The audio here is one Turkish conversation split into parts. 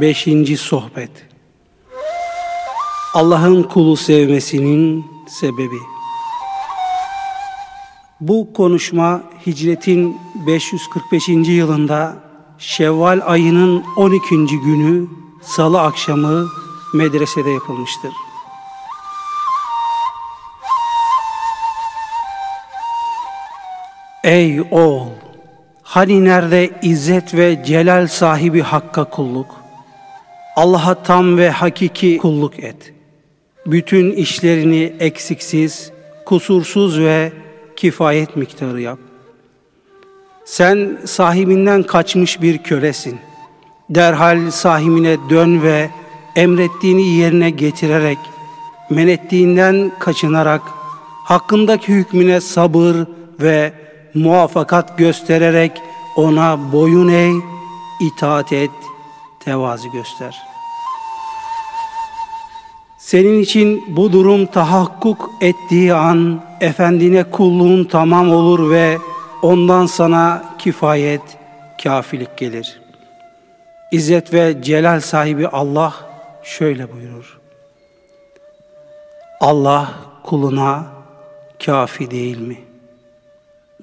5. Sohbet Allah'ın kulu sevmesinin sebebi Bu konuşma hicretin 545. yılında Şevval ayının 12. günü salı akşamı medresede yapılmıştır. Ey oğul! Hani nerede izzet ve celal sahibi Hakk'a kulluk? Allah'a tam ve hakiki kulluk et. Bütün işlerini eksiksiz, kusursuz ve kifayet miktarı yap. Sen sahibinden kaçmış bir kölesin. Derhal sahibine dön ve emrettiğini yerine getirerek, men ettiğinden kaçınarak, hakkındaki hükmüne sabır ve muvaffakat göstererek ona boyun eğ, itaat et, tevazi göster. Senin için bu durum tahakkuk ettiği an efendine kulluğun tamam olur ve ondan sana kifayet, kafilik gelir. İzzet ve celal sahibi Allah şöyle buyurur. Allah kuluna kafi değil mi?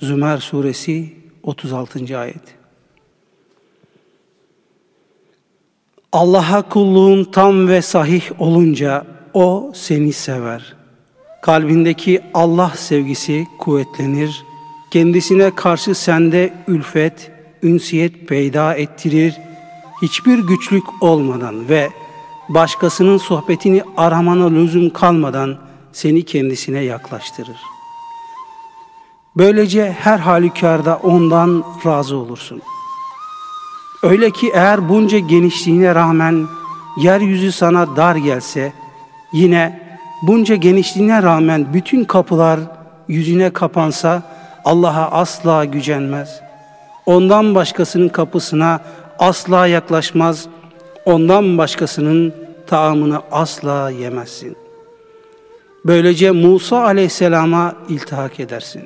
Zümer suresi 36. ayet. Allah'a kulluğun tam ve sahih olunca o seni sever. Kalbindeki Allah sevgisi kuvvetlenir. Kendisine karşı sende ülfet, ünsiyet peyda ettirir. Hiçbir güçlük olmadan ve başkasının sohbetini aramana lüzum kalmadan seni kendisine yaklaştırır. Böylece her halükarda ondan razı olursun. Öyle ki eğer bunca genişliğine rağmen yeryüzü sana dar gelse, yine bunca genişliğine rağmen bütün kapılar yüzüne kapansa Allah'a asla gücenmez. Ondan başkasının kapısına asla yaklaşmaz, ondan başkasının taamını asla yemezsin. Böylece Musa aleyhisselama iltihak edersin.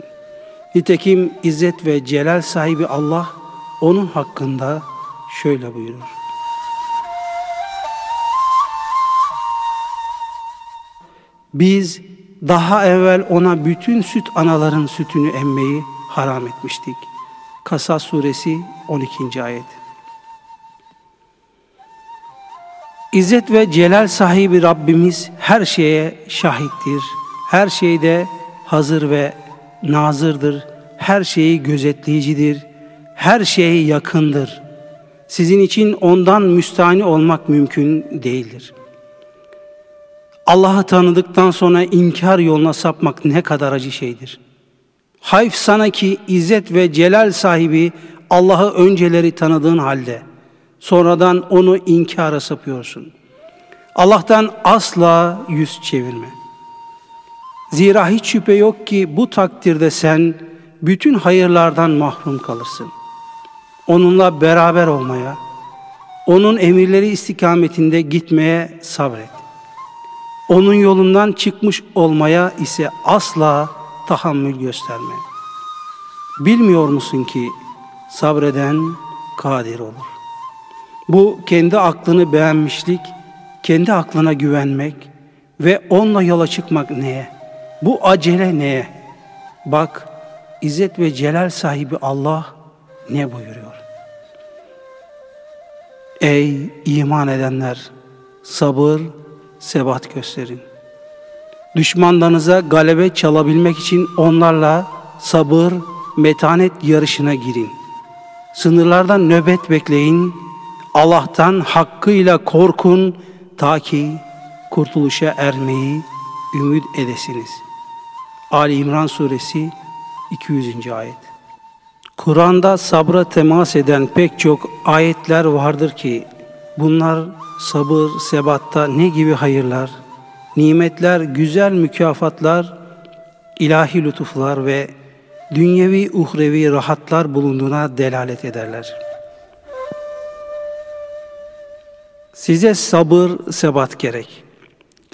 Nitekim izzet ve celal sahibi Allah onun hakkında şöyle buyurur. Biz daha evvel ona bütün süt anaların sütünü emmeyi haram etmiştik. Kasas suresi 12. ayet. İzzet ve celal sahibi Rabbimiz her şeye şahittir. Her şeyde hazır ve nazırdır. Her şeyi gözetleyicidir. Her şeye yakındır. Sizin için ondan müstahni olmak mümkün değildir. Allah'ı tanıdıktan sonra inkar yoluna sapmak ne kadar acı şeydir. Hayf sana ki izzet ve celal sahibi Allah'ı önceleri tanıdığın halde sonradan onu inkara sapıyorsun. Allah'tan asla yüz çevirme. Zira hiç şüphe yok ki bu takdirde sen bütün hayırlardan mahrum kalırsın. Onunla beraber olmaya, onun emirleri istikametinde gitmeye sabret. Onun yolundan çıkmış olmaya ise asla tahammül gösterme. Bilmiyor musun ki sabreden kadir olur. Bu kendi aklını beğenmişlik, kendi aklına güvenmek ve onunla yola çıkmak neye? Bu acele neye? Bak İzzet ve Celal sahibi Allah ne buyuruyor? Ey iman edenler! Sabır, sebat gösterin. Düşmanlarınıza galebe çalabilmek için onlarla sabır, metanet yarışına girin. Sınırlardan nöbet bekleyin. Allah'tan hakkıyla korkun ta ki kurtuluşa ermeyi ümit edesiniz. Ali İmran Suresi 200. ayet. Kur'an'da sabra temas eden pek çok ayetler vardır ki bunlar sabır, sebatta ne gibi hayırlar, nimetler, güzel mükafatlar, ilahi lütuflar ve dünyevi uhrevi rahatlar bulunduğuna delalet ederler. Size sabır, sebat gerek.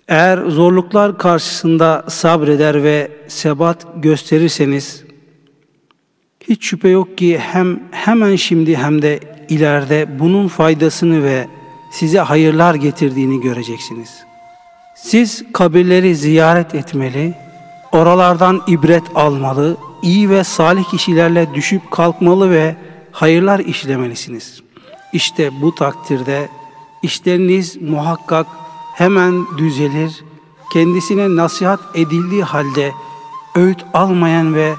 Eğer zorluklar karşısında sabreder ve sebat gösterirseniz hiç şüphe yok ki hem hemen şimdi hem de ileride bunun faydasını ve size hayırlar getirdiğini göreceksiniz. Siz kabirleri ziyaret etmeli, oralardan ibret almalı, iyi ve salih kişilerle düşüp kalkmalı ve hayırlar işlemelisiniz. İşte bu takdirde işleriniz muhakkak hemen düzelir, kendisine nasihat edildiği halde öğüt almayan ve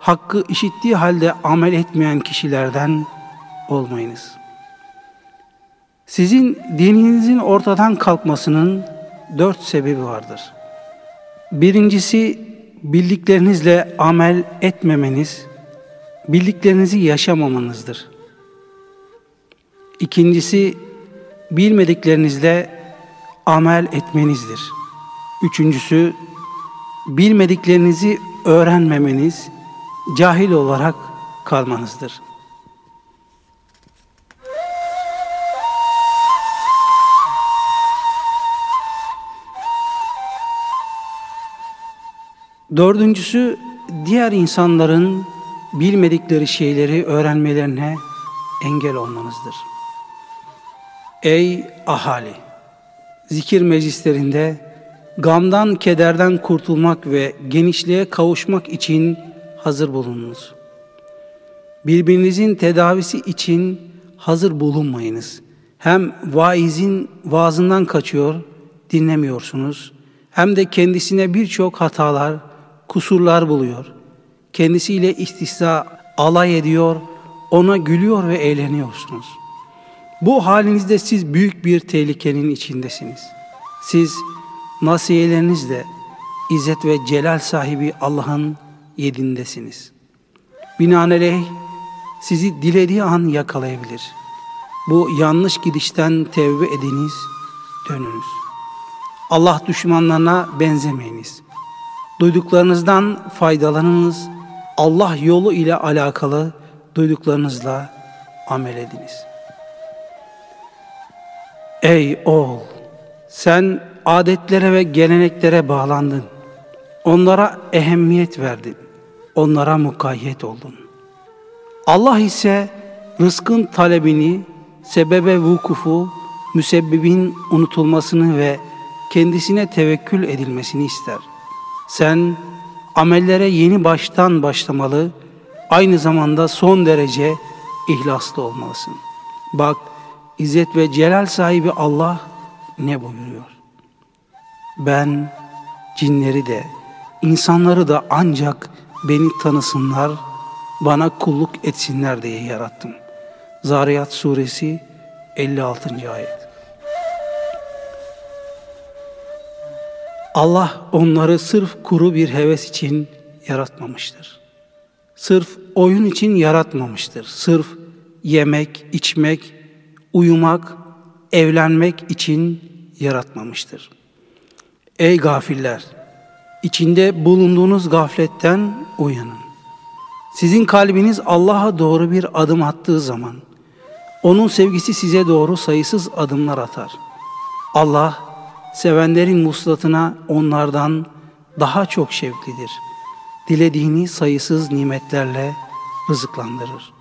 hakkı işittiği halde amel etmeyen kişilerden olmayınız. Sizin dininizin ortadan kalkmasının dört sebebi vardır. Birincisi bildiklerinizle amel etmemeniz, bildiklerinizi yaşamamanızdır. İkincisi bilmediklerinizle amel etmenizdir. Üçüncüsü bilmediklerinizi öğrenmemeniz, cahil olarak kalmanızdır. Dördüncüsü diğer insanların bilmedikleri şeyleri öğrenmelerine engel olmanızdır. Ey ahali! Zikir meclislerinde gamdan, kederden kurtulmak ve genişliğe kavuşmak için hazır bulununuz. Birbirinizin tedavisi için hazır bulunmayınız. Hem vaizin vaazından kaçıyor, dinlemiyorsunuz. Hem de kendisine birçok hatalar, kusurlar buluyor. Kendisiyle istihza, alay ediyor, ona gülüyor ve eğleniyorsunuz. Bu halinizde siz büyük bir tehlikenin içindesiniz. Siz nasiyelerinizle İzzet ve Celal sahibi Allah'ın yedindesiniz. Binaenaleyh sizi dilediği an yakalayabilir. Bu yanlış gidişten tevbe ediniz, dönünüz. Allah düşmanlarına benzemeyiniz. Duyduklarınızdan faydalanınız. Allah yolu ile alakalı duyduklarınızla amel ediniz. Ey oğul! Sen adetlere ve geleneklere bağlandın. Onlara ehemmiyet verdin. Onlara mukayyet oldun. Allah ise rızkın talebini, sebebe vukufu, müsebbibin unutulmasını ve kendisine tevekkül edilmesini ister. Sen amellere yeni baştan başlamalı, aynı zamanda son derece ihlaslı olmalısın. Bak, İzzet ve Celal sahibi Allah ne buyuruyor? Ben cinleri de, insanları da ancak beni tanısınlar, bana kulluk etsinler diye yarattım. Zariyat suresi 56. ayet. Allah onları sırf kuru bir heves için yaratmamıştır. Sırf oyun için yaratmamıştır. Sırf yemek, içmek, uyumak, evlenmek için yaratmamıştır. Ey gafiller! İçinde bulunduğunuz gafletten uyanın. Sizin kalbiniz Allah'a doğru bir adım attığı zaman, onun sevgisi size doğru sayısız adımlar atar. Allah, sevenlerin muslatına onlardan daha çok şevklidir. Dilediğini sayısız nimetlerle rızıklandırır.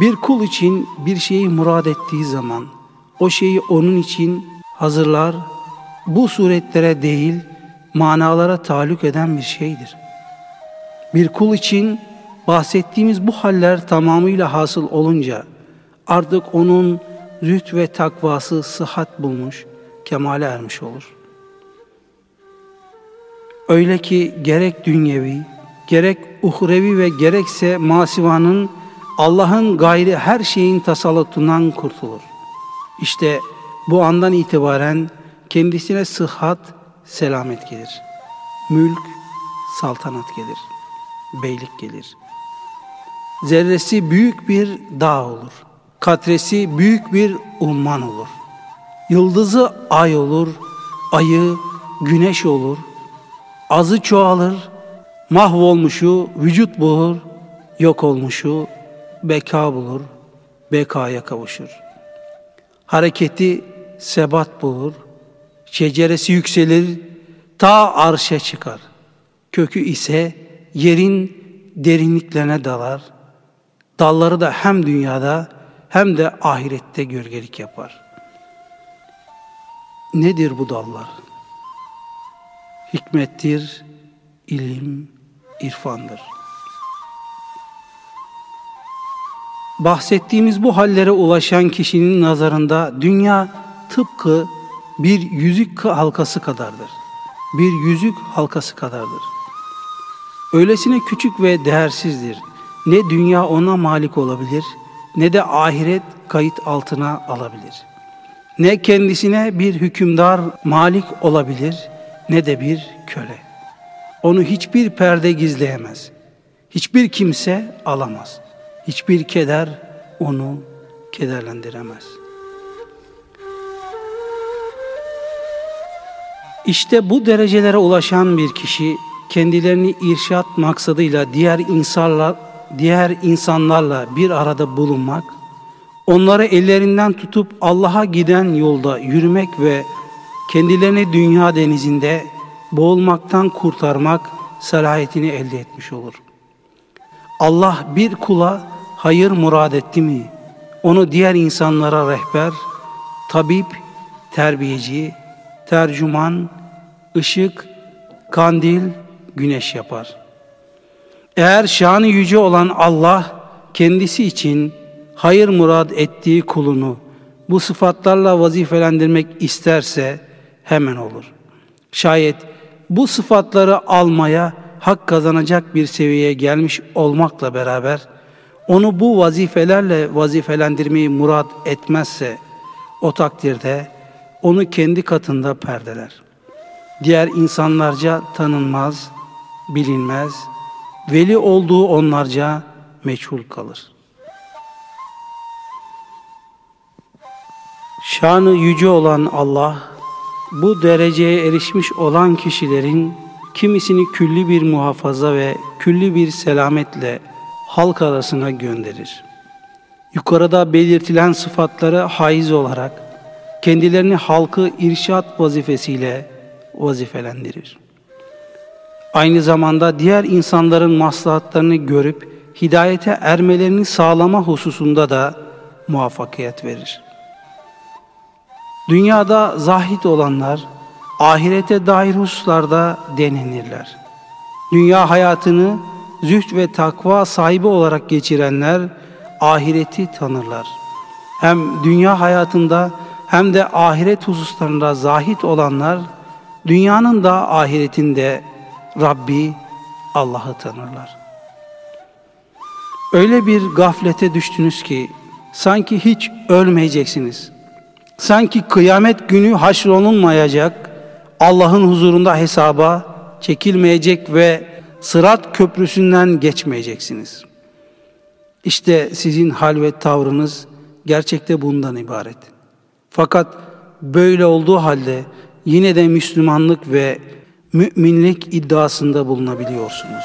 Bir kul için bir şeyi murad ettiği zaman o şeyi onun için hazırlar, bu suretlere değil manalara taluk eden bir şeydir. Bir kul için bahsettiğimiz bu haller tamamıyla hasıl olunca artık onun züht ve takvası sıhhat bulmuş, kemale ermiş olur. Öyle ki gerek dünyevi, gerek uhrevi ve gerekse masivanın Allah'ın gayri her şeyin tasallutundan kurtulur. İşte bu andan itibaren kendisine sıhhat, selamet gelir. Mülk, saltanat gelir. Beylik gelir. Zerresi büyük bir dağ olur. Katresi büyük bir umman olur. Yıldızı ay olur, ayı güneş olur. Azı çoğalır, mahvolmuşu vücut bulur, yok olmuşu beka bulur, bekaya kavuşur. Hareketi sebat bulur, şeceresi yükselir, ta arşa çıkar. Kökü ise yerin derinliklerine dalar. Dalları da hem dünyada hem de ahirette gölgelik yapar. Nedir bu dallar? Hikmettir, ilim, irfandır. Bahsettiğimiz bu hallere ulaşan kişinin nazarında dünya tıpkı bir yüzük halkası kadardır. Bir yüzük halkası kadardır. Öylesine küçük ve değersizdir. Ne dünya ona malik olabilir, ne de ahiret kayıt altına alabilir. Ne kendisine bir hükümdar malik olabilir, ne de bir köle. Onu hiçbir perde gizleyemez. Hiçbir kimse alamaz. Hiçbir keder onu kederlendiremez. İşte bu derecelere ulaşan bir kişi kendilerini irşat maksadıyla diğer insanlar diğer insanlarla bir arada bulunmak, onları ellerinden tutup Allah'a giden yolda yürümek ve kendilerini dünya denizinde boğulmaktan kurtarmak salahiyetini elde etmiş olur. Allah bir kula hayır murad etti mi, onu diğer insanlara rehber, tabip, terbiyeci, tercüman, ışık, kandil, güneş yapar. Eğer şanı yüce olan Allah kendisi için hayır murad ettiği kulunu bu sıfatlarla vazifelendirmek isterse hemen olur. Şayet bu sıfatları almaya hak kazanacak bir seviyeye gelmiş olmakla beraber onu bu vazifelerle vazifelendirmeyi murad etmezse o takdirde onu kendi katında perdeler. Diğer insanlarca tanınmaz, bilinmez, veli olduğu onlarca meçhul kalır. Şanı yüce olan Allah, bu dereceye erişmiş olan kişilerin kimisini külli bir muhafaza ve külli bir selametle halk arasına gönderir. Yukarıda belirtilen sıfatları haiz olarak kendilerini halkı irşat vazifesiyle vazifelendirir. Aynı zamanda diğer insanların maslahatlarını görüp hidayete ermelerini sağlama hususunda da muvaffakiyet verir. Dünyada zahit olanlar ahirete dair hususlarda denenirler. Dünya hayatını züht ve takva sahibi olarak geçirenler ahireti tanırlar. Hem dünya hayatında hem de ahiret hususlarında zahit olanlar dünyanın da ahiretinde Rabbi Allah'ı tanırlar. Öyle bir gaflete düştünüz ki sanki hiç ölmeyeceksiniz. Sanki kıyamet günü haşrolunmayacak, Allah'ın huzurunda hesaba çekilmeyecek ve sırat köprüsünden geçmeyeceksiniz. İşte sizin hal ve tavrınız gerçekte bundan ibaret. Fakat böyle olduğu halde yine de Müslümanlık ve müminlik iddiasında bulunabiliyorsunuz.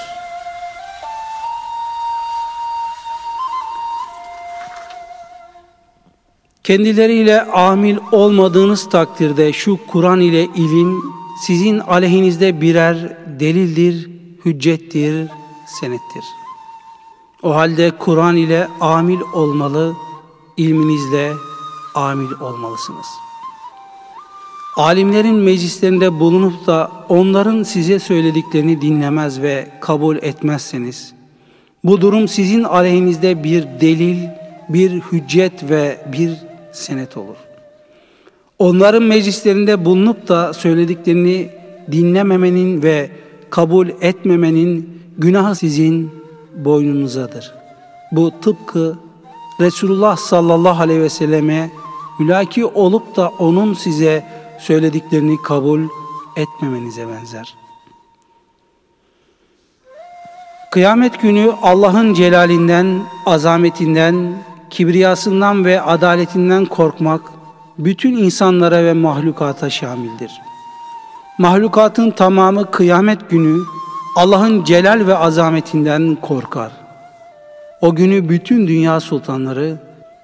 Kendileriyle amil olmadığınız takdirde şu Kur'an ile ilim sizin aleyhinizde birer delildir, hüccettir, senettir. O halde Kur'an ile amil olmalı, ilminizle amil olmalısınız.'' Alimlerin meclislerinde bulunup da onların size söylediklerini dinlemez ve kabul etmezseniz, bu durum sizin aleyhinizde bir delil, bir hüccet ve bir senet olur. Onların meclislerinde bulunup da söylediklerini dinlememenin ve kabul etmemenin günahı sizin boynunuzadır. Bu tıpkı Resulullah sallallahu aleyhi ve selleme mülaki olup da onun size söylediklerini kabul etmemenize benzer. Kıyamet günü Allah'ın celalinden, azametinden, kibriyasından ve adaletinden korkmak bütün insanlara ve mahlukata şamildir. Mahlukatın tamamı kıyamet günü Allah'ın celal ve azametinden korkar. O günü bütün dünya sultanları,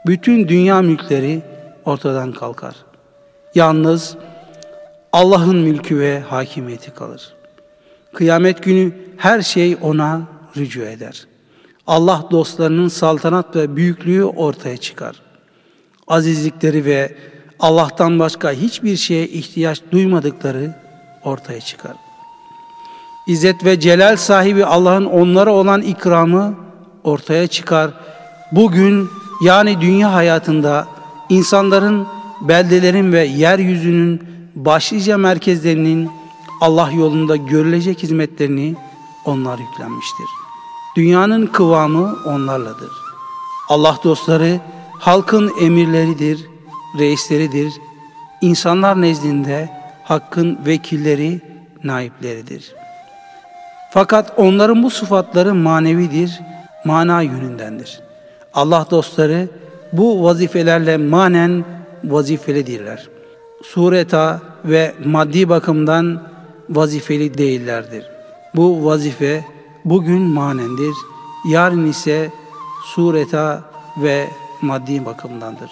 bütün dünya mülkleri ortadan kalkar. Yalnız Allah'ın mülkü ve hakimiyeti kalır. Kıyamet günü her şey ona rücu eder. Allah dostlarının saltanat ve büyüklüğü ortaya çıkar. azizlikleri ve Allah'tan başka hiçbir şeye ihtiyaç duymadıkları ortaya çıkar. İzzet ve celal sahibi Allah'ın onlara olan ikramı ortaya çıkar. Bugün yani dünya hayatında insanların, beldelerin ve yeryüzünün başlıca merkezlerinin Allah yolunda görülecek hizmetlerini onlar yüklenmiştir. Dünyanın kıvamı onlarladır. Allah dostları halkın emirleridir, reisleridir. İnsanlar nezdinde hakkın vekilleri, naipleridir. Fakat onların bu sıfatları manevidir, mana yönündendir. Allah dostları bu vazifelerle manen vazifelidirler. Sureta ve maddi bakımdan vazifeli değillerdir. Bu vazife bugün manendir, yarın ise sureta ve maddi bakımdandır.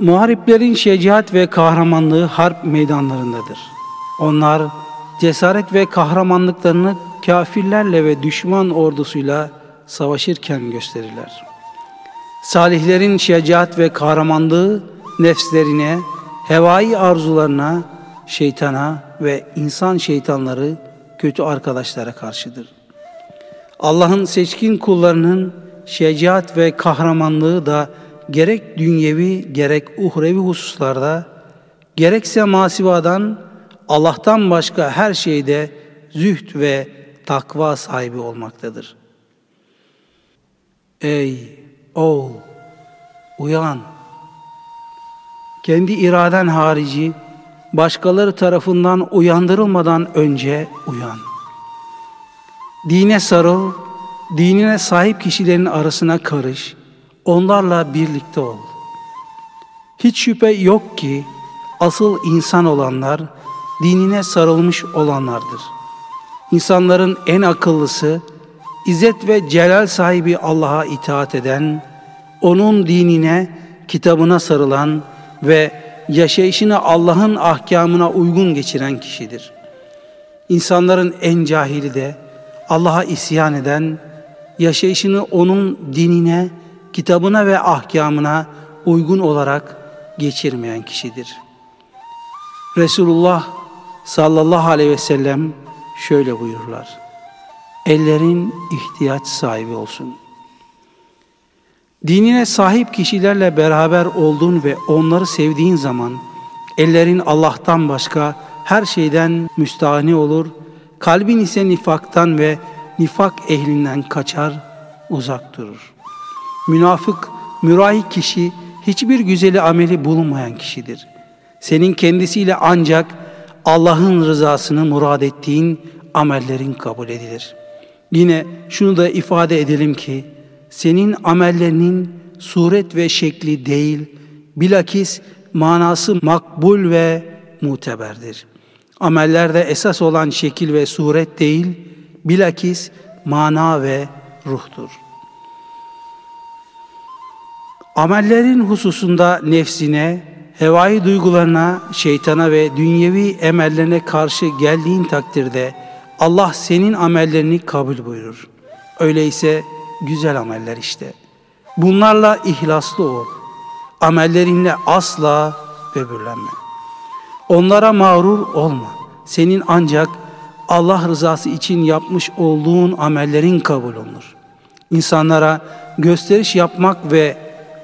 Muhariplerin şecaat ve kahramanlığı harp meydanlarındadır. Onlar cesaret ve kahramanlıklarını kafirlerle ve düşman ordusuyla savaşırken gösterirler. Salihlerin şecaat ve kahramanlığı nefslerine, hevai arzularına, şeytana ve insan şeytanları kötü arkadaşlara karşıdır. Allah'ın seçkin kullarının şecaat ve kahramanlığı da gerek dünyevi gerek uhrevi hususlarda gerekse masivadan Allah'tan başka her şeyde züht ve takva sahibi olmaktadır. Ey oğul uyan kendi iraden harici başkaları tarafından uyandırılmadan önce uyan. Dine sarıl, dinine sahip kişilerin arasına karış, onlarla birlikte ol. Hiç şüphe yok ki asıl insan olanlar dinine sarılmış olanlardır. İnsanların en akıllısı, İzzet ve celal sahibi Allah'a itaat eden, onun dinine, kitabına sarılan ve yaşayışını Allah'ın ahkamına uygun geçiren kişidir. İnsanların en cahili de Allah'a isyan eden, yaşayışını onun dinine, kitabına ve ahkamına uygun olarak geçirmeyen kişidir. Resulullah sallallahu aleyhi ve sellem şöyle buyururlar. Ellerin ihtiyaç sahibi olsun. Dinine sahip kişilerle beraber olduğun ve onları sevdiğin zaman ellerin Allah'tan başka her şeyden müstahni olur, kalbin ise nifaktan ve nifak ehlinden kaçar, uzak durur. Münafık, mürahi kişi hiçbir güzeli ameli bulunmayan kişidir. Senin kendisiyle ancak Allah'ın rızasını murad ettiğin amellerin kabul edilir. Yine şunu da ifade edelim ki, senin amellerinin suret ve şekli değil, bilakis manası makbul ve muteberdir. Amellerde esas olan şekil ve suret değil, bilakis mana ve ruhtur. Amellerin hususunda nefsine, hevai duygularına, şeytana ve dünyevi emellerine karşı geldiğin takdirde Allah senin amellerini kabul buyurur. Öyleyse güzel ameller işte. Bunlarla ihlaslı ol. Amellerinle asla böbürlenme. Onlara mağrur olma. Senin ancak Allah rızası için yapmış olduğun amellerin kabul olunur. İnsanlara gösteriş yapmak ve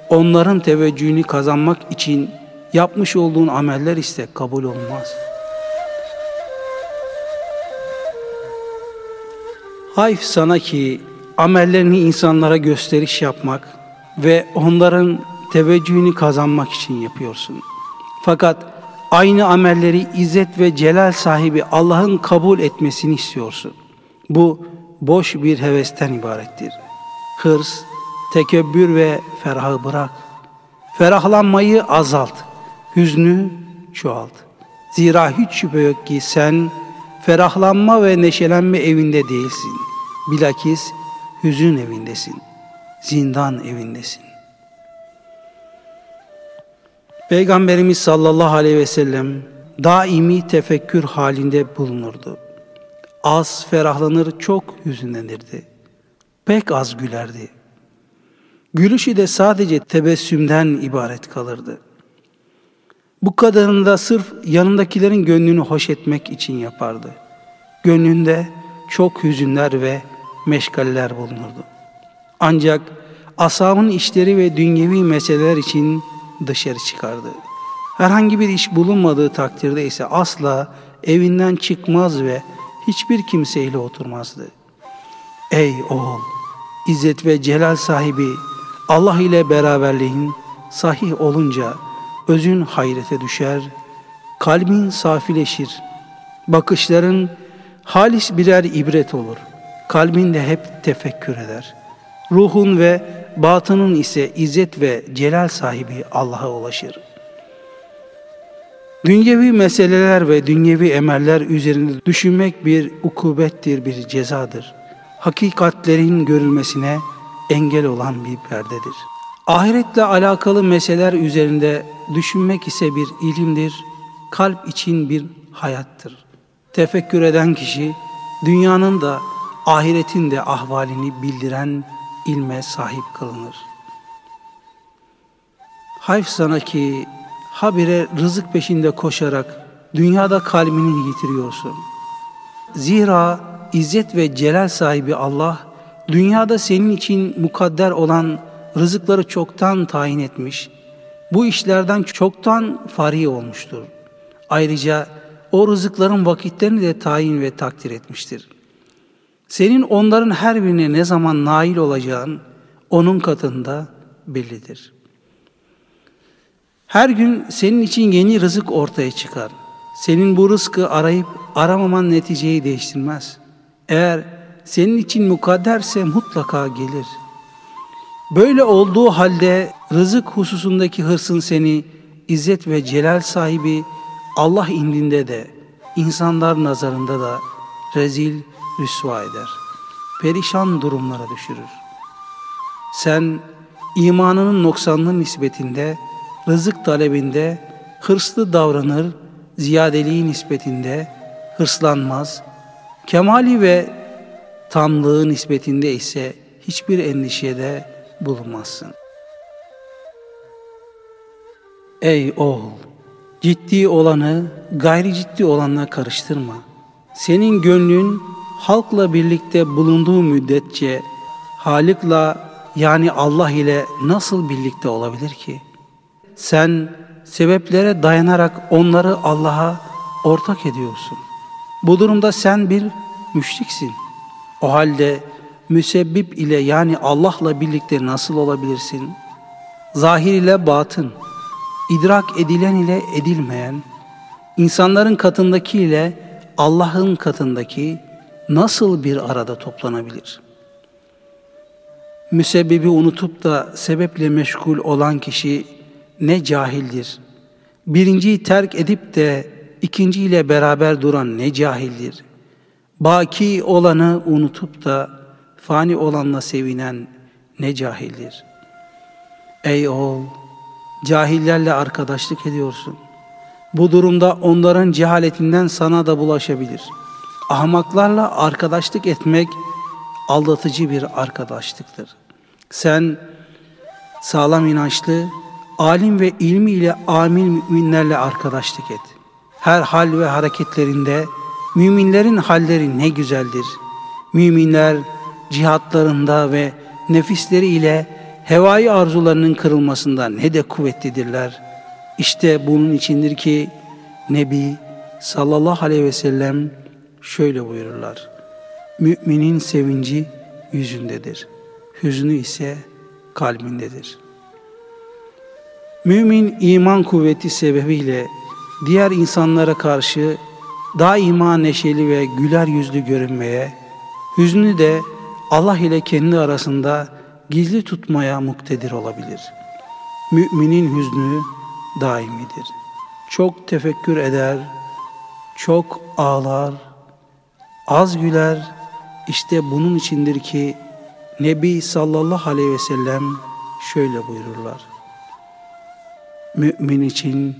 onların teveccühünü kazanmak için yapmış olduğun ameller ise kabul olmaz. Hayf sana ki amellerini insanlara gösteriş yapmak ve onların teveccühünü kazanmak için yapıyorsun. Fakat aynı amelleri izzet ve celal sahibi Allah'ın kabul etmesini istiyorsun. Bu boş bir hevesten ibarettir. Hırs, tekebbür ve ferahı bırak. Ferahlanmayı azalt, hüznü çoğalt. Zira hiç şüphe yok ki sen ferahlanma ve neşelenme evinde değilsin. Bilakis hüzün evindesin, zindan evindesin. Peygamberimiz sallallahu aleyhi ve sellem daimi tefekkür halinde bulunurdu. Az ferahlanır, çok hüzünlenirdi. Pek az gülerdi. Gülüşü de sadece tebessümden ibaret kalırdı. Bu kadarını da sırf yanındakilerin gönlünü hoş etmek için yapardı. Gönlünde çok hüzünler ve meşgaller bulunurdu. Ancak asabın işleri ve dünyevi meseleler için dışarı çıkardı. Herhangi bir iş bulunmadığı takdirde ise asla evinden çıkmaz ve hiçbir kimseyle oturmazdı. Ey oğul! İzzet ve celal sahibi Allah ile beraberliğin sahih olunca özün hayrete düşer, kalbin safileşir, bakışların halis birer ibret olur. Kalbin de hep tefekkür eder. Ruhun ve batının ise izzet ve celal sahibi Allah'a ulaşır. Dünyevi meseleler ve dünyevi emeller üzerinde düşünmek bir ukubettir, bir cezadır. Hakikatlerin görülmesine engel olan bir perdedir. Ahiretle alakalı meseleler üzerinde düşünmek ise bir ilimdir, kalp için bir hayattır. Tefekkür eden kişi dünyanın da ahiretin de ahvalini bildiren ilme sahip kılınır. Hayf sana ki habire rızık peşinde koşarak dünyada kalbini yitiriyorsun. Zira izzet ve celal sahibi Allah dünyada senin için mukadder olan rızıkları çoktan tayin etmiş, bu işlerden çoktan fari olmuştur. Ayrıca o rızıkların vakitlerini de tayin ve takdir etmiştir. Senin onların her birine ne zaman nail olacağın onun katında bellidir. Her gün senin için yeni rızık ortaya çıkar. Senin bu rızkı arayıp aramaman neticeyi değiştirmez. Eğer senin için mukadderse mutlaka gelir. Böyle olduğu halde rızık hususundaki hırsın seni izzet ve celal sahibi Allah indinde de insanlar nazarında da rezil rüsva eder. Perişan durumlara düşürür. Sen imanının noksanlığı nispetinde, rızık talebinde hırslı davranır, ziyadeliği nispetinde hırslanmaz, kemali ve tamlığı nispetinde ise hiçbir endişede bulunmazsın. Ey oğul! Ciddi olanı gayri ciddi olanla karıştırma. Senin gönlün halkla birlikte bulunduğu müddetçe Halık'la yani Allah ile nasıl birlikte olabilir ki? Sen sebeplere dayanarak onları Allah'a ortak ediyorsun. Bu durumda sen bir müşriksin. O halde müsebbip ile yani Allah'la birlikte nasıl olabilirsin? Zahir ile batın, idrak edilen ile edilmeyen, insanların katındaki ile Allah'ın katındaki nasıl bir arada toplanabilir? Müsebbibi unutup da sebeple meşgul olan kişi ne cahildir. Birinciyi terk edip de ikinciyle beraber duran ne cahildir. Baki olanı unutup da fani olanla sevinen ne cahildir. Ey oğul, cahillerle arkadaşlık ediyorsun. Bu durumda onların cehaletinden sana da bulaşabilir. Ahmaklarla arkadaşlık etmek aldatıcı bir arkadaşlıktır. Sen sağlam inançlı, alim ve ilmi ile amil müminlerle arkadaşlık et. Her hal ve hareketlerinde müminlerin halleri ne güzeldir. Müminler cihatlarında ve nefisleri ile hevai arzularının kırılmasında ne de kuvvetlidirler. İşte bunun içindir ki Nebi sallallahu aleyhi ve sellem şöyle buyururlar. Müminin sevinci yüzündedir. Hüznü ise kalbindedir. Mümin iman kuvveti sebebiyle diğer insanlara karşı daima neşeli ve güler yüzlü görünmeye, hüznü de Allah ile kendi arasında gizli tutmaya muktedir olabilir. Müminin hüznü daimidir. Çok tefekkür eder, çok ağlar, az güler. İşte bunun içindir ki Nebi sallallahu aleyhi ve sellem şöyle buyururlar. Mümin için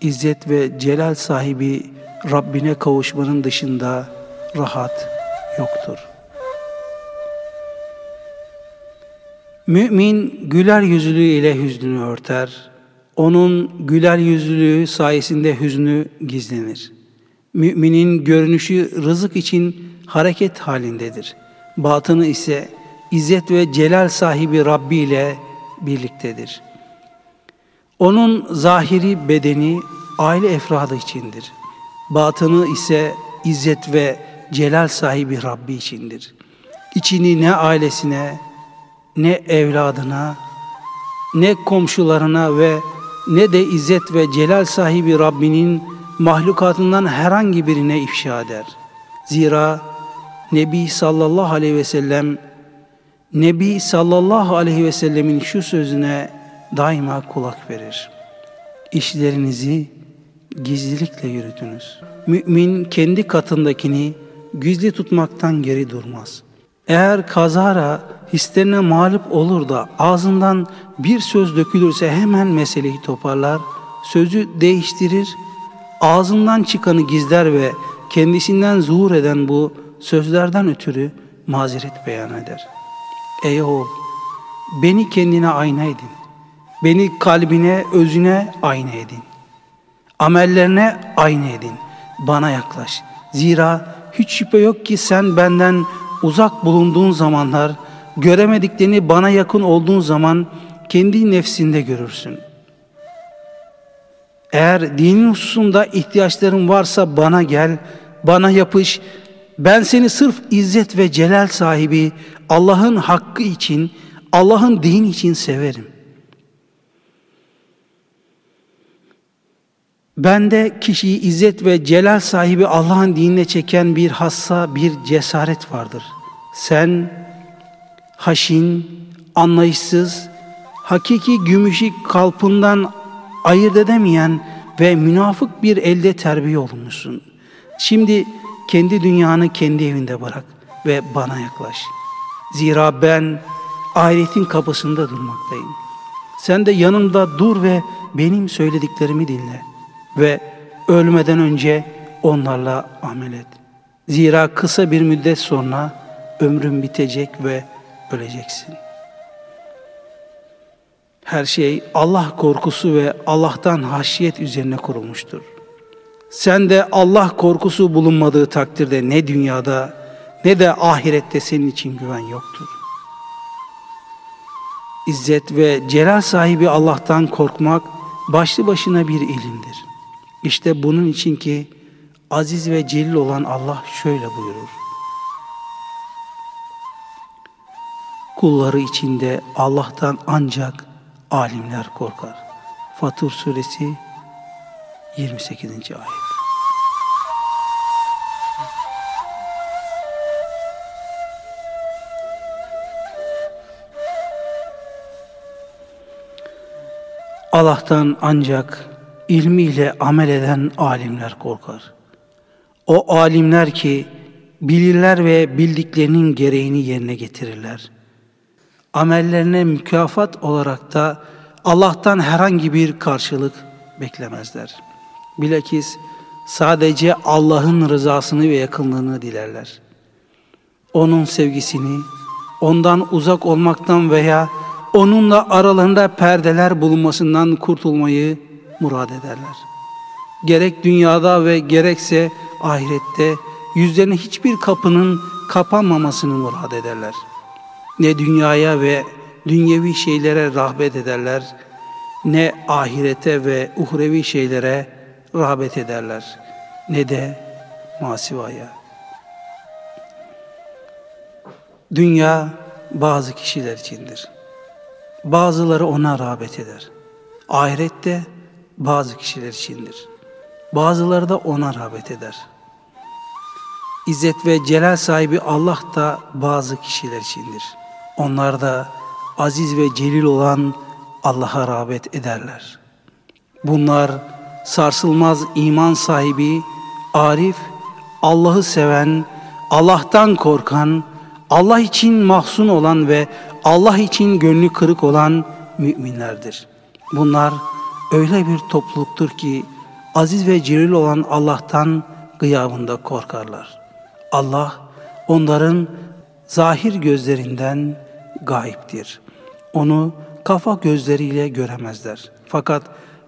izzet ve celal sahibi Rabbine kavuşmanın dışında rahat yoktur.'' Mümin güler yüzlülüğü ile hüznünü örter. Onun güler yüzlülüğü sayesinde hüznü gizlenir. Müminin görünüşü rızık için hareket halindedir. Batını ise izzet ve celal sahibi Rabbi ile birliktedir. Onun zahiri bedeni aile efradı içindir. Batını ise izzet ve celal sahibi Rabbi içindir. İçini ne ailesine, ne evladına, ne komşularına ve ne de izzet ve celal sahibi Rabbinin mahlukatından herhangi birine ifşa eder. Zira Nebi sallallahu aleyhi ve sellem Nebi sallallahu aleyhi ve sellemin şu sözüne daima kulak verir. İşlerinizi gizlilikle yürütünüz. Mümin kendi katındakini gizli tutmaktan geri durmaz. Eğer kazara hislerine mağlup olur da ağzından bir söz dökülürse hemen meseleyi toparlar, sözü değiştirir, ağzından çıkanı gizler ve kendisinden zuhur eden bu sözlerden ötürü mazeret beyan eder. Ey oğul, beni kendine ayna edin. Beni kalbine, özüne ayna edin. Amellerine ayna edin. Bana yaklaş. Zira hiç şüphe yok ki sen benden uzak bulunduğun zamanlar, göremediklerini bana yakın olduğun zaman kendi nefsinde görürsün. Eğer dinin hususunda ihtiyaçların varsa bana gel, bana yapış, ben seni sırf izzet ve celal sahibi Allah'ın hakkı için, Allah'ın din için severim. Bende kişiyi izzet ve celal sahibi Allah'ın dinine çeken bir hassa, bir cesaret vardır. Sen haşin, anlayışsız, hakiki gümüşü kalpından ayırt edemeyen ve münafık bir elde terbiye olmuşsun. Şimdi kendi dünyanı kendi evinde bırak ve bana yaklaş. Zira ben ahiretin kapısında durmaktayım. Sen de yanımda dur ve benim söylediklerimi dinle ve ölmeden önce onlarla amel et. Zira kısa bir müddet sonra ömrün bitecek ve öleceksin. Her şey Allah korkusu ve Allah'tan haşiyet üzerine kurulmuştur. Sen de Allah korkusu bulunmadığı takdirde ne dünyada ne de ahirette senin için güven yoktur. İzzet ve celal sahibi Allah'tan korkmak başlı başına bir ilimdir. İşte bunun için ki aziz ve celil olan Allah şöyle buyurur. Kulları içinde Allah'tan ancak alimler korkar. Fatur suresi 28. ayet. Allah'tan ancak ilmiyle amel eden alimler korkar. O alimler ki bilirler ve bildiklerinin gereğini yerine getirirler. Amellerine mükafat olarak da Allah'tan herhangi bir karşılık beklemezler. Bilakis sadece Allah'ın rızasını ve yakınlığını dilerler. Onun sevgisini, ondan uzak olmaktan veya onunla aralarında perdeler bulunmasından kurtulmayı murad ederler. Gerek dünyada ve gerekse ahirette yüzlerine hiçbir kapının kapanmamasını murad ederler. Ne dünyaya ve dünyevi şeylere rağbet ederler, ne ahirete ve uhrevi şeylere rağbet ederler, ne de masivaya. Dünya bazı kişiler içindir. Bazıları ona rağbet eder. Ahirette bazı kişiler içindir. Bazıları da ona rağbet eder. İzzet ve celal sahibi Allah da bazı kişiler içindir. Onlar da aziz ve celil olan Allah'a rağbet ederler. Bunlar sarsılmaz iman sahibi, arif, Allah'ı seven, Allah'tan korkan, Allah için mahzun olan ve Allah için gönlü kırık olan müminlerdir. Bunlar öyle bir topluluktur ki aziz ve celil olan Allah'tan gıyabında korkarlar. Allah onların zahir gözlerinden gayiptir. Onu kafa gözleriyle göremezler. Fakat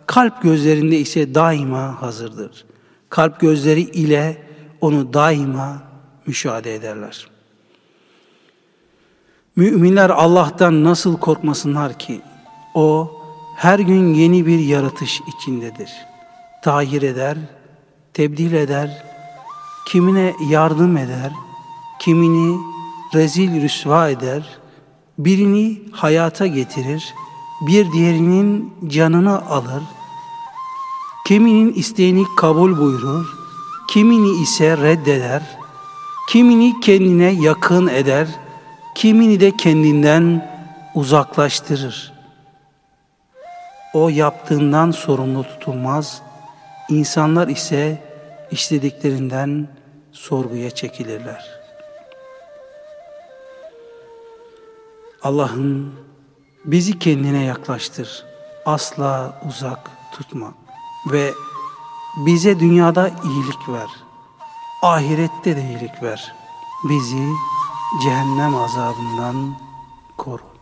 kalp gözlerinde ise daima hazırdır. Kalp gözleri ile onu daima müşahede ederler. Müminler Allah'tan nasıl korkmasınlar ki? O her gün yeni bir yaratış içindedir. Tahir eder, tebdil eder, kimine yardım eder, kimini rezil rüsva eder, birini hayata getirir, bir diğerinin canını alır, kiminin isteğini kabul buyurur, kimini ise reddeder, kimini kendine yakın eder, kimini de kendinden uzaklaştırır. O yaptığından sorumlu tutulmaz, insanlar ise işlediklerinden sorguya çekilirler. Allah'ım bizi kendine yaklaştır, asla uzak tutma ve bize dünyada iyilik ver, ahirette de iyilik ver. Bizi cehennem azabından koru.